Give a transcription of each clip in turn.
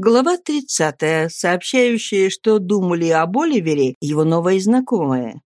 Глава 30, сообщающая, что думали об Оливере его новые знакомые.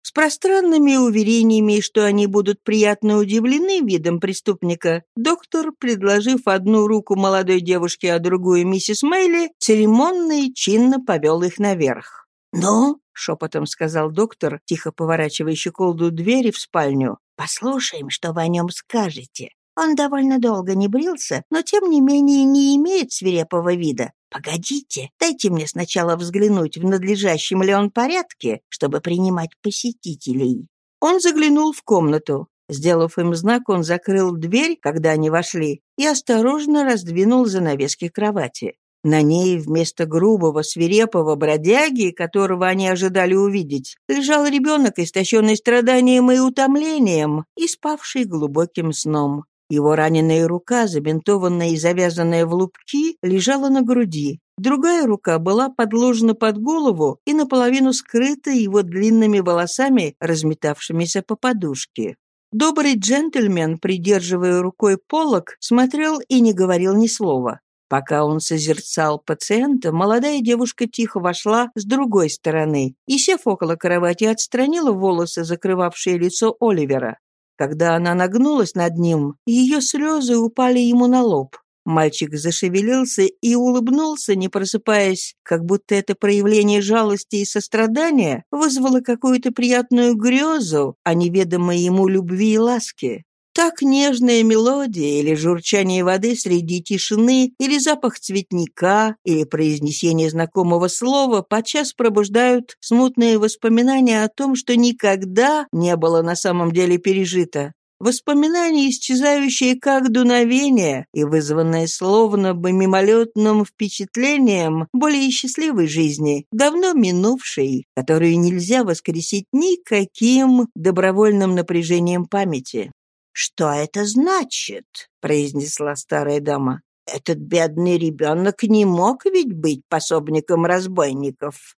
С пространными уверениями, что они будут приятно удивлены видом преступника, доктор, предложив одну руку молодой девушке, а другую миссис Мэйли, церемонно и чинно повел их наверх. «Ну?» — шепотом сказал доктор, тихо поворачивая щеколду двери в спальню. «Послушаем, что вы о нем скажете. Он довольно долго не брился, но тем не менее не имеет свирепого вида. Погодите, дайте мне сначала взглянуть, в надлежащем ли он порядке, чтобы принимать посетителей. Он заглянул в комнату. Сделав им знак, он закрыл дверь, когда они вошли, и осторожно раздвинул занавески кровати. На ней вместо грубого, свирепого бродяги, которого они ожидали увидеть, лежал ребенок, истощенный страданием и утомлением, и спавший глубоким сном. Его раненая рука, забинтованная и завязанная в лупки, лежала на груди. Другая рука была подложена под голову и наполовину скрыта его длинными волосами, разметавшимися по подушке. Добрый джентльмен, придерживая рукой полок, смотрел и не говорил ни слова. Пока он созерцал пациента, молодая девушка тихо вошла с другой стороны и, сев около кровати, отстранила волосы, закрывавшие лицо Оливера. Когда она нагнулась над ним, ее слезы упали ему на лоб. Мальчик зашевелился и улыбнулся, не просыпаясь, как будто это проявление жалости и сострадания вызвало какую-то приятную грезу о неведомой ему любви и ласке. Так нежная мелодия или журчание воды среди тишины, или запах цветника, или произнесение знакомого слова подчас пробуждают смутные воспоминания о том, что никогда не было на самом деле пережито. Воспоминания, исчезающие как дуновение и вызванные словно бы мимолетным впечатлением более счастливой жизни, давно минувшей, которую нельзя воскресить никаким добровольным напряжением памяти. «Что это значит?» — произнесла старая дама. «Этот бедный ребенок не мог ведь быть пособником разбойников».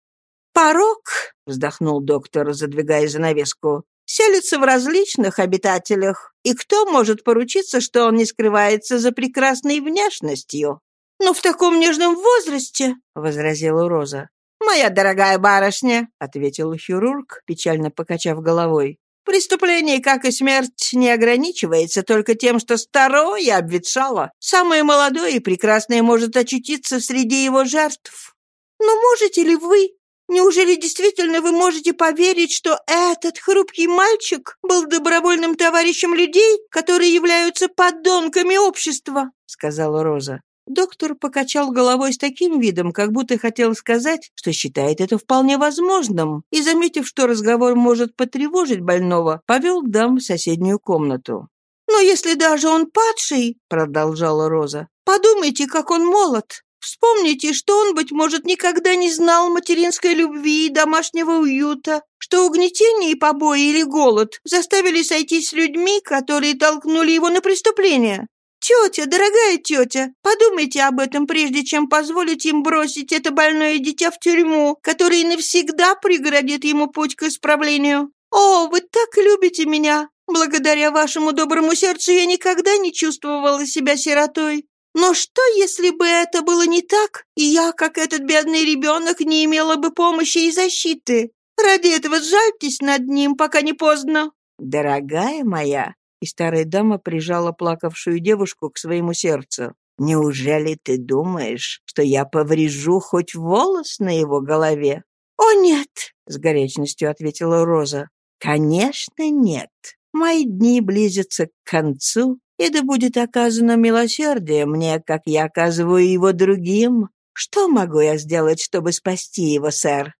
«Порог», — вздохнул доктор, задвигая занавеску, «селится в различных обитателях, и кто может поручиться, что он не скрывается за прекрасной внешностью?» «Но в таком нежном возрасте», — возразила Роза. «Моя дорогая барышня», — ответил хирург, печально покачав головой, Преступление, как и смерть, не ограничивается только тем, что старое обветшало. Самое молодое и прекрасное может очутиться среди его жертв. Но можете ли вы, неужели действительно вы можете поверить, что этот хрупкий мальчик был добровольным товарищем людей, которые являются подонками общества?» — сказала Роза. Доктор покачал головой с таким видом, как будто хотел сказать, что считает это вполне возможным, и, заметив, что разговор может потревожить больного, повел дам в соседнюю комнату. «Но если даже он падший», — продолжала Роза, — «подумайте, как он молод. Вспомните, что он, быть может, никогда не знал материнской любви и домашнего уюта, что угнетение и побои или голод заставили сойтись с людьми, которые толкнули его на преступление. «Тетя, дорогая тетя, подумайте об этом, прежде чем позволить им бросить это больное дитя в тюрьму, которая навсегда преградит ему путь к исправлению. О, вы так любите меня! Благодаря вашему доброму сердцу я никогда не чувствовала себя сиротой. Но что, если бы это было не так, и я, как этот бедный ребенок, не имела бы помощи и защиты? Ради этого сжальтесь над ним, пока не поздно». «Дорогая моя, и старая дама прижала плакавшую девушку к своему сердцу. «Неужели ты думаешь, что я поврежу хоть волос на его голове?» «О, нет!» — с горячностью ответила Роза. «Конечно, нет. Мои дни близятся к концу, и да будет оказано милосердие мне, как я оказываю его другим. Что могу я сделать, чтобы спасти его, сэр?»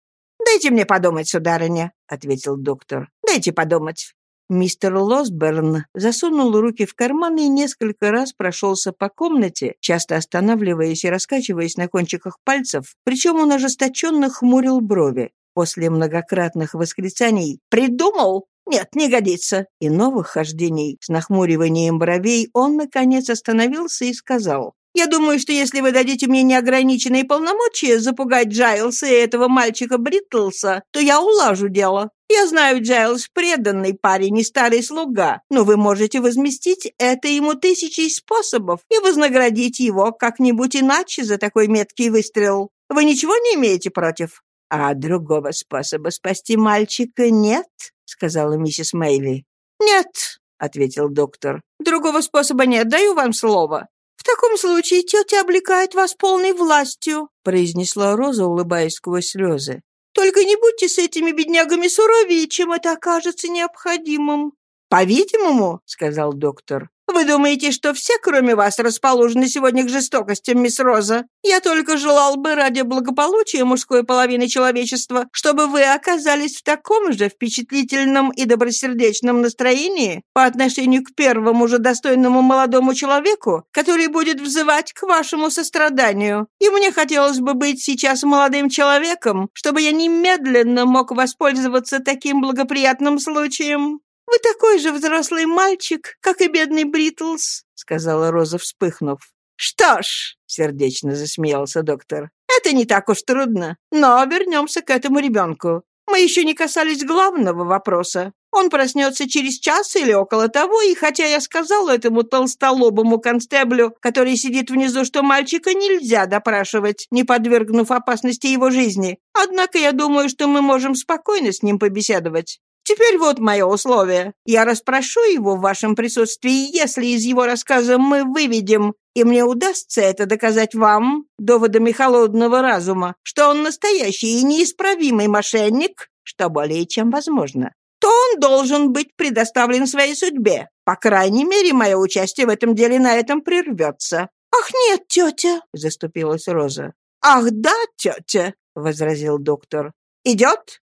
«Дайте мне подумать, сударыня», — ответил доктор. «Дайте подумать. Мистер Лосберн засунул руки в карманы и несколько раз прошелся по комнате, часто останавливаясь и раскачиваясь на кончиках пальцев, причем он ожесточенно хмурил брови. После многократных восклицаний «Придумал!» «Нет, не годится!» и новых хождений с нахмуриванием бровей он, наконец, остановился и сказал Я думаю, что если вы дадите мне неограниченные полномочия запугать Джайлса и этого мальчика Бритлса, то я улажу дело. Я знаю, Джайлс преданный парень и старый слуга, но вы можете возместить это ему тысячей способов и вознаградить его как-нибудь иначе за такой меткий выстрел. Вы ничего не имеете против?» «А другого способа спасти мальчика нет?» — сказала миссис Мэйли. «Нет», — ответил доктор. «Другого способа нет, даю вам слово. «В таком случае тетя облекает вас полной властью», произнесла Роза, улыбаясь сквозь слезы. «Только не будьте с этими беднягами суровее, чем это окажется необходимым». «По-видимому», — сказал доктор, вы думаете, что все, кроме вас, расположены сегодня к жестокостям, мисс Роза? Я только желал бы ради благополучия мужской половины человечества, чтобы вы оказались в таком же впечатлительном и добросердечном настроении по отношению к первому же достойному молодому человеку, который будет взывать к вашему состраданию. И мне хотелось бы быть сейчас молодым человеком, чтобы я немедленно мог воспользоваться таким благоприятным случаем. «Вы такой же взрослый мальчик, как и бедный Бритлс», — сказала Роза, вспыхнув. «Что ж», — сердечно засмеялся доктор, — «это не так уж трудно. Но вернемся к этому ребенку. Мы еще не касались главного вопроса. Он проснется через час или около того, и хотя я сказал этому толстолобому констеблю, который сидит внизу, что мальчика нельзя допрашивать, не подвергнув опасности его жизни, однако я думаю, что мы можем спокойно с ним побеседовать. Теперь вот мое условие. Я расспрошу его в вашем присутствии, если из его рассказа мы выведем, и мне удастся это доказать вам, доводами холодного разума, что он настоящий и неисправимый мошенник, что более чем возможно, то он должен быть предоставлен своей судьбе. По крайней мере, мое участие в этом деле на этом прервется». «Ах, нет, тетя!» — заступилась Роза. «Ах, да, тетя!» — возразил доктор. «Идет?»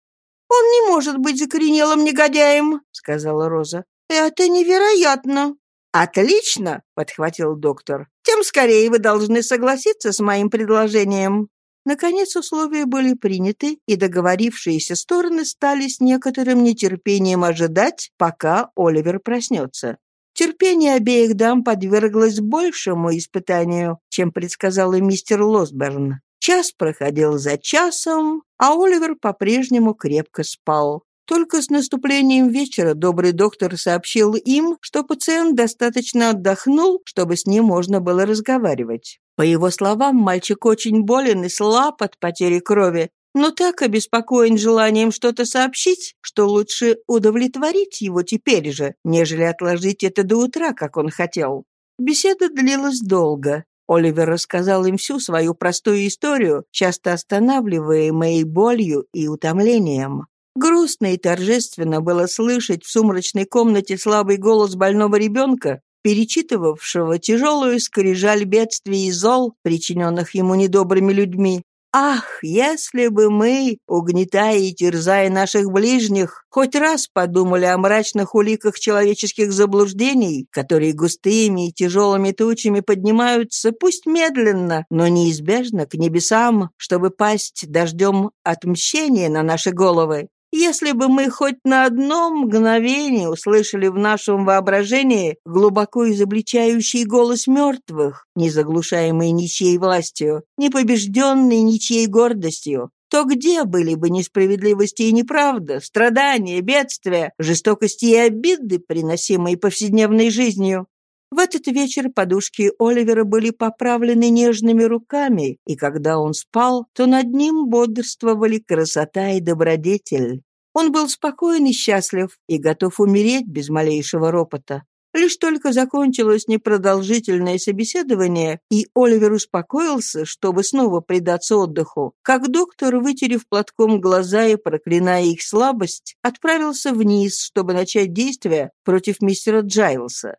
«Он не может быть закоренелым негодяем», — сказала Роза. «Это невероятно». «Отлично!» — подхватил доктор. «Тем скорее вы должны согласиться с моим предложением». Наконец условия были приняты, и договорившиеся стороны стали с некоторым нетерпением ожидать, пока Оливер проснется. Терпение обеих дам подверглось большему испытанию, чем предсказал и мистер Лосберн. Час проходил за часом, а Оливер по-прежнему крепко спал. Только с наступлением вечера добрый доктор сообщил им, что пациент достаточно отдохнул, чтобы с ним можно было разговаривать. По его словам, мальчик очень болен и слаб от потери крови, но так обеспокоен желанием что-то сообщить, что лучше удовлетворить его теперь же, нежели отложить это до утра, как он хотел. Беседа длилась долго. Оливер рассказал им всю свою простую историю, часто останавливаемой болью и утомлением. Грустно и торжественно было слышать в сумрачной комнате слабый голос больного ребенка, перечитывавшего тяжелую скрижаль бедствий и зол, причиненных ему недобрыми людьми, Ах, если бы мы, угнетая и терзая наших ближних, хоть раз подумали о мрачных уликах человеческих заблуждений, которые густыми и тяжелыми тучами поднимаются, пусть медленно, но неизбежно к небесам, чтобы пасть дождем отмщения на наши головы. Если бы мы хоть на одно мгновение услышали в нашем воображении глубоко изобличающий голос мертвых, не заглушаемый ничьей властью, не побежденный ничьей гордостью, то где были бы несправедливости и неправда, страдания, бедствия, жестокости и обиды, приносимые повседневной жизнью? В этот вечер подушки Оливера были поправлены нежными руками, и когда он спал, то над ним бодрствовали красота и добродетель. Он был спокоен и счастлив, и готов умереть без малейшего ропота. Лишь только закончилось непродолжительное собеседование, и Оливер успокоился, чтобы снова предаться отдыху, как доктор, вытерев платком глаза и проклиная их слабость, отправился вниз, чтобы начать действия против мистера Джайлса.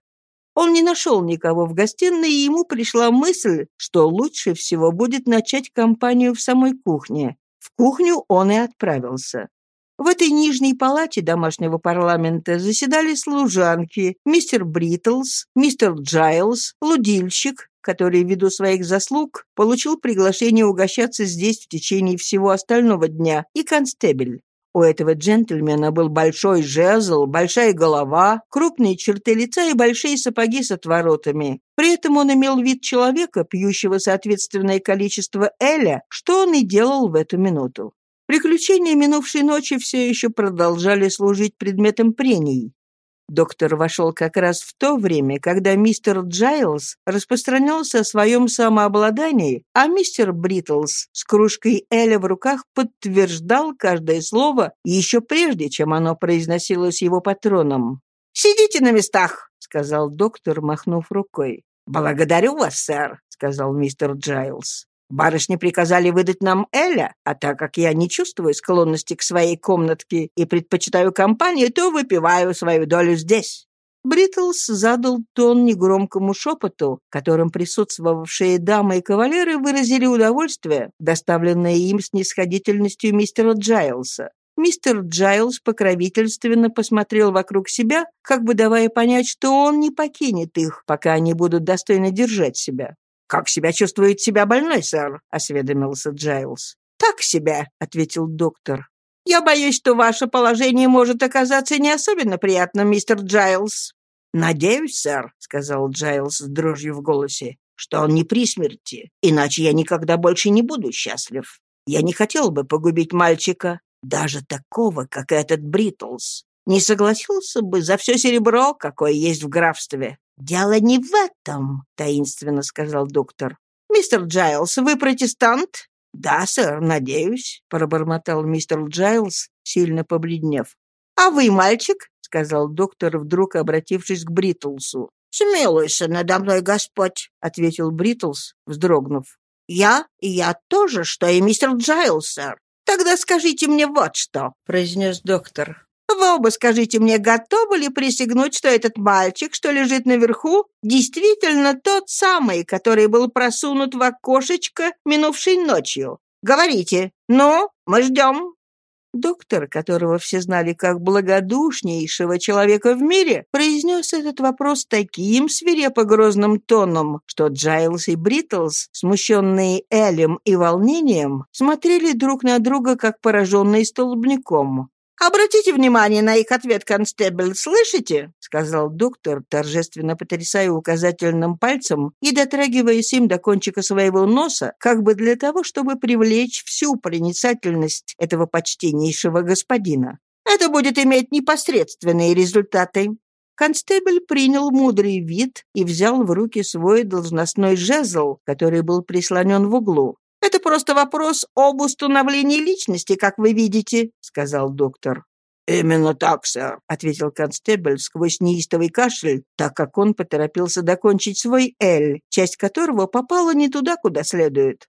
Он не нашел никого в гостиной, и ему пришла мысль, что лучше всего будет начать кампанию в самой кухне. В кухню он и отправился. В этой нижней палате домашнего парламента заседали служанки, мистер Бритлс, мистер Джайлс, лудильщик, который ввиду своих заслуг получил приглашение угощаться здесь в течение всего остального дня, и констебель. У этого джентльмена был большой жезл, большая голова, крупные черты лица и большие сапоги с отворотами. При этом он имел вид человека, пьющего соответственное количество эля, что он и делал в эту минуту. Приключения минувшей ночи все еще продолжали служить предметом прений. Доктор вошел как раз в то время, когда мистер Джайлз распространялся о своем самообладании, а мистер Бритлс с кружкой Эля в руках подтверждал каждое слово еще прежде, чем оно произносилось его патроном. «Сидите на местах», — сказал доктор, махнув рукой. «Благодарю вас, сэр», — сказал мистер Джайлз. Барышни приказали выдать нам Эля, а так как я не чувствую склонности к своей комнатке и предпочитаю компанию, то выпиваю свою долю здесь». Бритлс задал тон негромкому шепоту, которым присутствовавшие дамы и кавалеры выразили удовольствие, доставленное им снисходительностью мистера Джайлса. Мистер Джайлс покровительственно посмотрел вокруг себя, как бы давая понять, что он не покинет их, пока они будут достойно держать себя. «Как себя чувствует себя больной, сэр?» — осведомился Джайлз. «Так себя», — ответил доктор. «Я боюсь, что ваше положение может оказаться не особенно приятным, мистер Джайлз». «Надеюсь, сэр», — сказал Джайлз с дрожью в голосе, «что он не при смерти, иначе я никогда больше не буду счастлив. Я не хотел бы погубить мальчика, даже такого, как этот Бритлс. Не согласился бы за все серебро, какое есть в графстве. «Дело не в этом», — таинственно сказал доктор. «Мистер Джайлс, вы протестант?» «Да, сэр, надеюсь», — пробормотал мистер Джайлс, сильно побледнев. «А вы мальчик?» — сказал доктор, вдруг обратившись к Бритлсу. «Смилуйся надо мной, Господь», — ответил Бритлс, вздрогнув. «Я я то же, что и мистер Джайлс, сэр. Тогда скажите мне вот что», — произнес доктор. Вы оба скажите мне, готовы ли присягнуть, что этот мальчик, что лежит наверху, действительно тот самый, который был просунут в окошечко минувшей ночью? Говорите. Ну, мы ждем». Доктор, которого все знали как благодушнейшего человека в мире, произнес этот вопрос таким свирепо-грозным тоном, что Джайлс и Бритлс, смущенные элем и волнением, смотрели друг на друга как пораженные столбняком. «Обратите внимание на их ответ, констебль, слышите?» — сказал доктор, торжественно потрясая указательным пальцем и дотрагиваясь им до кончика своего носа, как бы для того, чтобы привлечь всю проницательность этого почтеннейшего господина. «Это будет иметь непосредственные результаты». Констебль принял мудрый вид и взял в руки свой должностной жезл, который был прислонен в углу. «Это просто вопрос об установлении личности, как вы видите», — сказал доктор. «Именно так, сэр», — ответил констебль сквозь неистовый кашель, так как он поторопился докончить свой «Л», часть которого попала не туда, куда следует.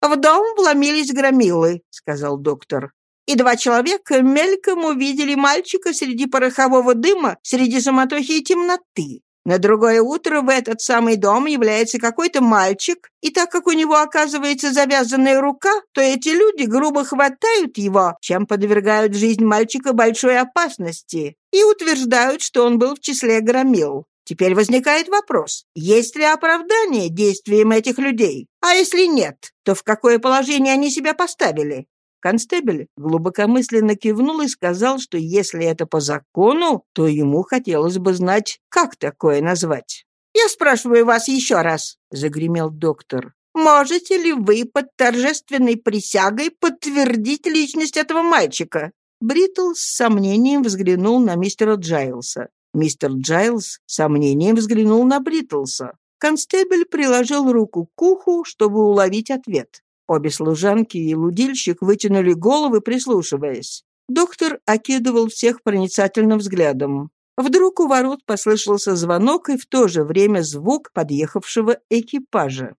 «В дом вломились громилы», — сказал доктор. «И два человека мельком увидели мальчика среди порохового дыма, среди суматохи и темноты. На другое утро в этот самый дом является какой-то мальчик, и так как у него оказывается завязанная рука, то эти люди грубо хватают его, чем подвергают жизнь мальчика большой опасности, и утверждают, что он был в числе громил. Теперь возникает вопрос, есть ли оправдание действиям этих людей? А если нет, то в какое положение они себя поставили? Констебль глубокомысленно кивнул и сказал, что если это по закону, то ему хотелось бы знать, как такое назвать. «Я спрашиваю вас еще раз», — загремел доктор. «Можете ли вы под торжественной присягой подтвердить личность этого мальчика?» Бритлс с сомнением взглянул на мистера Джайлса. Мистер Джайлс с сомнением взглянул на Бритлса. Констебль приложил руку к уху, чтобы уловить ответ. Обе служанки и лудильщик вытянули головы, прислушиваясь. Доктор окидывал всех проницательным взглядом. Вдруг у ворот послышался звонок и в то же время звук подъехавшего экипажа.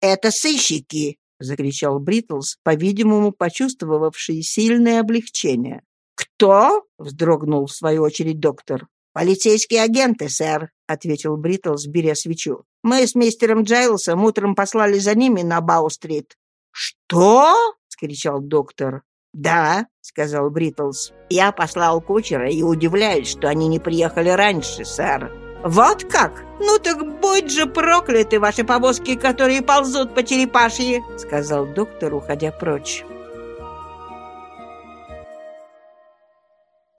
«Это сыщики!» — закричал Бритлс, по-видимому, почувствовавший сильное облегчение. «Кто?» — вздрогнул в свою очередь доктор. «Полицейские агенты, сэр», — ответил Бритлс, беря свечу. «Мы с мистером Джайлсом утром послали за ними на Бау-стрит. «Что?» — скричал доктор. «Да», — сказал Бритлс. «Я послал кучера и удивляюсь, что они не приехали раньше, сэр». «Вот как? Ну так будь же прокляты ваши повозки, которые ползут по черепашьи», — сказал доктор, уходя прочь.